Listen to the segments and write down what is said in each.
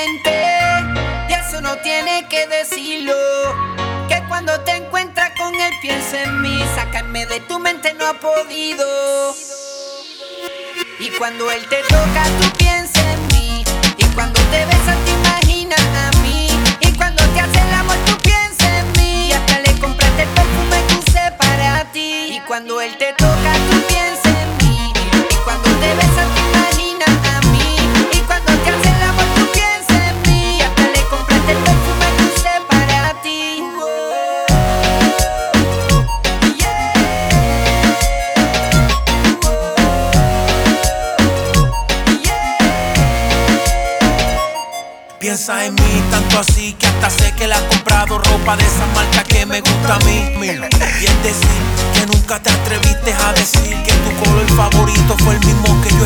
mente. Y eso no tiene que decirlo. Que cuando te encuentras con él piensa en mí. Sacarme de tu mente no ha podido. Y cuando él te toca, tú piensas en mí. Y cuando te besas, te imaginas a mí. Y cuando te hace el amor, tú piensas en mí. Y hasta le compraste el perfume que usé para ti. Y cuando él te toca, tú Piensa en mí tanto así que hasta sé que le has comprado ropa de esa marca que me gusta a mí. Y es decir, que nunca te atreviste a decir que tu color favorito fue el mismo que yo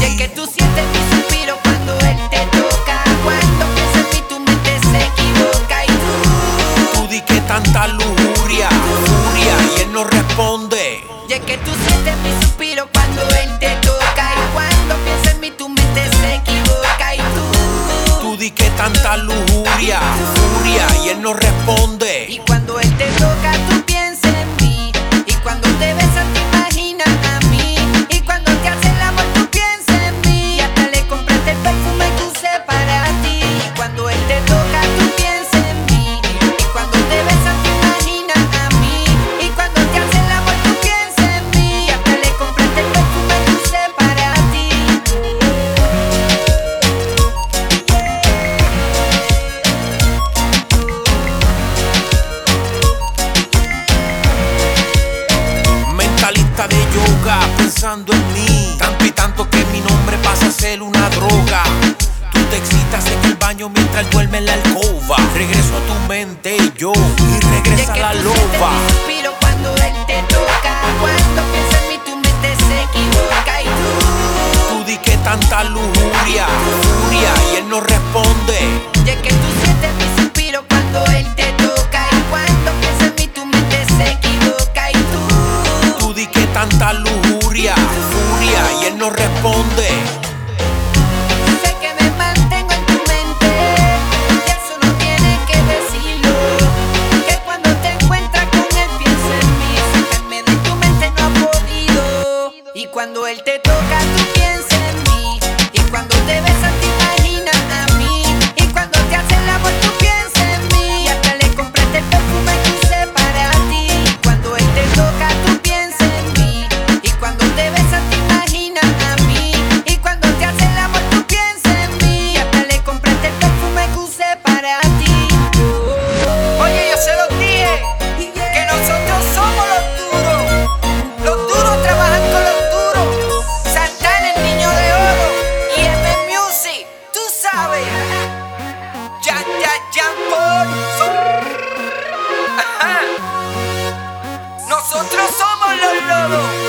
Y es que escogí. tú sientes mi suspiro cuando él te toca. Cuando piensas en mí, tu mente se equivoca. Y tú, Tú di que tanta lujuria, furia, y él no responde. y es que tú sientes mi suspiro cuando él te toca. Di que tanta lujuria, y él no responde. y cuando él te toca, tú pensando en mí. Tanto y tanto que mi nombre pasa a ser una droga. Tú te excitas en el baño mientras duerme en la alcoba. Regreso a tu mente yo y Y es regresa que la tú loba. suspiro cuando él te toca. Cuando piensas en mí, tu mente se equivoca. Y tú, Tú di que tanta lujuria, furia, y él no responde. y es que tú sientes mi suspiro cuando él te toca. Y cuando piensas en mí, tu mente se equivoca. Y tú, Tú di que tanta lujuria, cuando él te toca, Ya, ya, ya, por Nosotros somos los lobos.